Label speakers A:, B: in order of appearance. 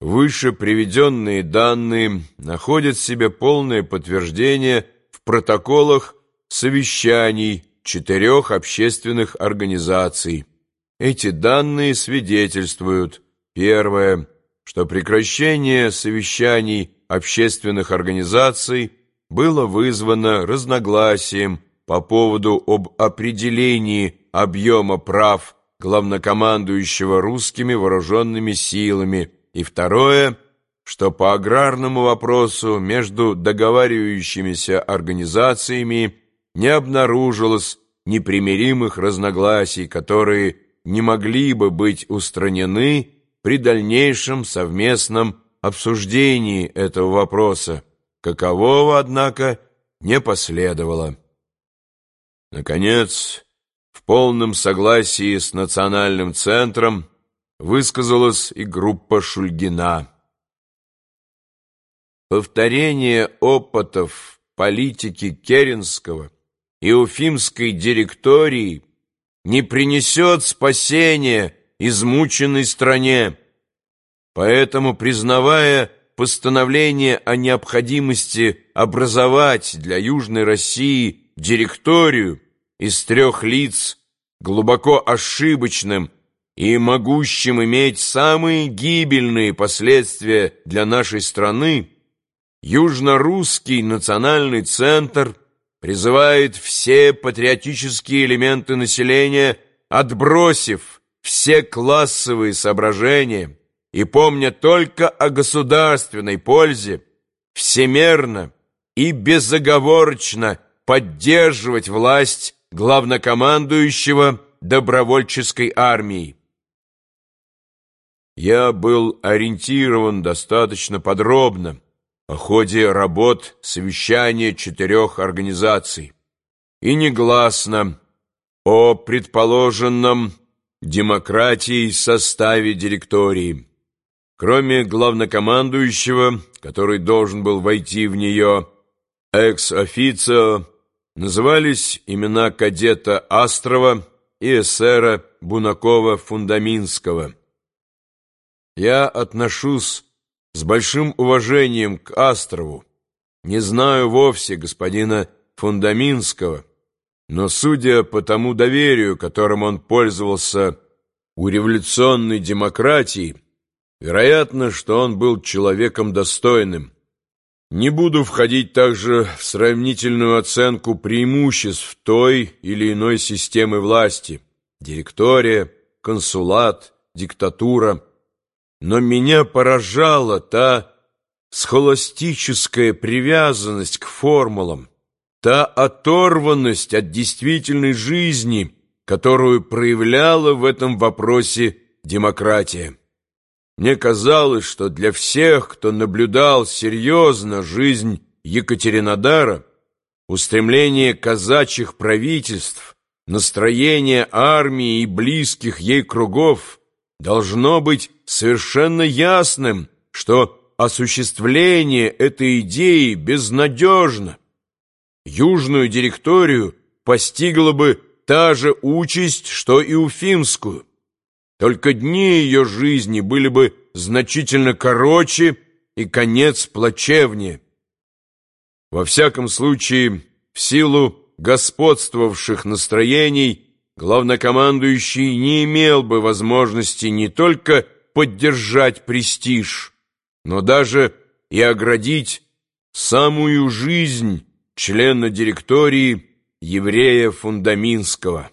A: Выше приведенные данные находят себе полное подтверждение в протоколах совещаний четырех общественных организаций. Эти данные свидетельствуют, первое, что прекращение совещаний общественных организаций было вызвано разногласием по поводу об определении объема прав главнокомандующего русскими вооруженными силами и второе, что по аграрному вопросу между договаривающимися организациями не обнаружилось непримиримых разногласий, которые не могли бы быть устранены при дальнейшем совместном обсуждении этого вопроса, какового, однако, не последовало. Наконец, в полном согласии с Национальным центром высказалась и группа Шульгина. Повторение опытов политики Керенского и Уфимской директории не принесет спасения измученной стране. Поэтому, признавая постановление о необходимости образовать для Южной России директорию из трех лиц глубоко ошибочным и могущим иметь самые гибельные последствия для нашей страны, Южно-Русский национальный центр призывает все патриотические элементы населения, отбросив все классовые соображения и помня только о государственной пользе, всемерно и безоговорочно поддерживать власть главнокомандующего добровольческой армией. Я был ориентирован достаточно подробно о ходе работ совещания четырех организаций и негласно о предположенном демократии составе директории. Кроме главнокомандующего, который должен был войти в нее, экс-официо, назывались имена кадета Астрова и эсера Бунакова-Фундаминского. Я отношусь с большим уважением к Астрову. Не знаю вовсе господина Фундаминского, но, судя по тому доверию, которым он пользовался у революционной демократии, вероятно, что он был человеком достойным. Не буду входить также в сравнительную оценку преимуществ той или иной системы власти, директория, консулат, диктатура – но меня поражала та схоластическая привязанность к формулам, та оторванность от действительной жизни, которую проявляла в этом вопросе демократия. Мне казалось, что для всех, кто наблюдал серьезно жизнь Екатеринодара, устремление казачьих правительств, настроение армии и близких ей кругов должно быть совершенно ясным, что осуществление этой идеи безнадежно. Южную директорию постигла бы та же участь, что и Уфимскую. Только дни ее жизни были бы значительно короче и конец плачевнее. Во всяком случае, в силу господствовавших настроений, главнокомандующий не имел бы возможности не только поддержать престиж, но даже и оградить самую жизнь члена директории еврея Фундаминского.